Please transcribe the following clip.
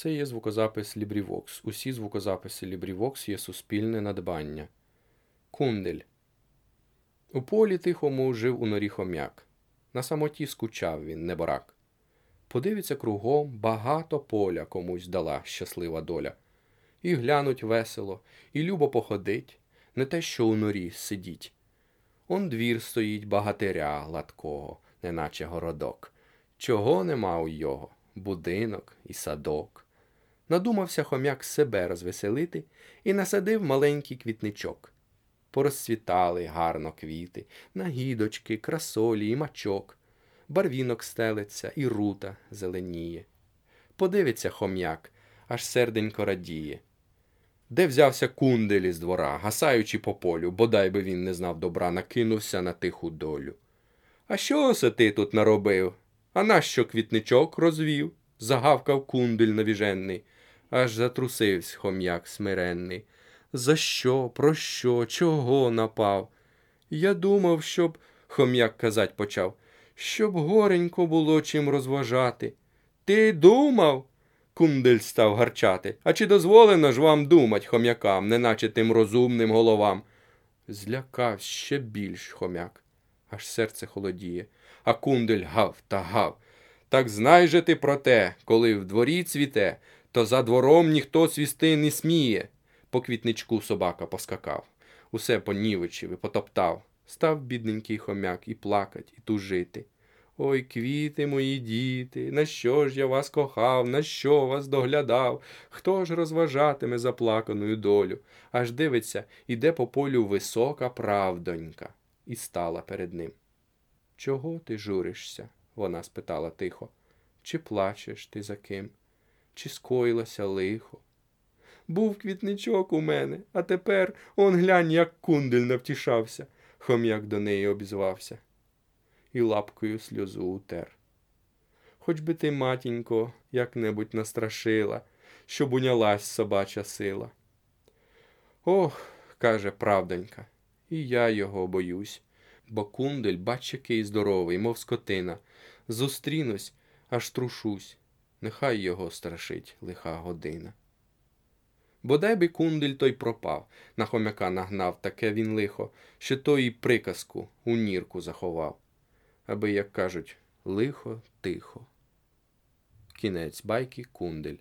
Це є звукозапис LibriVox. Усі звукозаписи LibriVox є суспільне надбання. Кундель. У полі тихому жив у норі хом'як. На самоті скучав він, неборак. Подивиться кругом, багато поля комусь дала щаслива доля. І глянуть весело, і любо походить, не те, що у норі сидіть. Он двір стоїть багатиря гладкого, неначе городок. Чого нема у його? Будинок і садок. Надумався хом'як себе розвеселити і насадив маленький квітничок. Порозцвітали гарно квіти, нагідочки, красолі і мачок. Барвінок стелиться і рута зеленіє. Подивиться хом'як, аж серденько радіє. Де взявся кундель із двора, гасаючи по полю, бодай би він не знав добра, накинувся на тиху долю. А що осе ти тут наробив? А нащо квітничок розвів? загавкав кундель навіженний, аж затрусився хом'як смиренний. За що, про що, чого напав? Я думав, щоб, хом'як казать почав, щоб горенько було чим розважати. Ти думав? Кундель став гарчати. А чи дозволено ж вам думать, хом'якам, неначе тим розумним головам? Злякав ще більш хом'як, аж серце холодіє, а кундель гав та гав. Так знай же ти про те, коли в дворі цвіте, то за двором ніхто свісти не сміє. По квітничку собака поскакав, усе понівечив і потоптав. Став бідненький хом'як і плакать, і тужити. Ой, квіти мої діти, на що ж я вас кохав, на що вас доглядав? Хто ж розважатиме заплаканою долю? Аж дивиться, іде по полю висока правдонька, і стала перед ним. Чого ти журишся? вона спитала тихо. Чи плачеш ти за ким? Чи скоїлося лихо? Був квітничок у мене, а тепер он глянь, як кундель навтішався, хом'як до неї обізвався і лапкою сльозу утер. Хоч би ти, матінько, як-небудь настрашила, щоб унялась собача сила. Ох, каже правдонька, і я його боюсь, бо кундель, бач, який здоровий, мов скотина. Зустрінусь, аж трушусь, нехай його страшить лиха година. Бодай би кундель той пропав, на хомяка нагнав таке він лихо, що той і приказку у нірку заховав аби, як кажуть, лихо тихо. Кінець байки Кундель.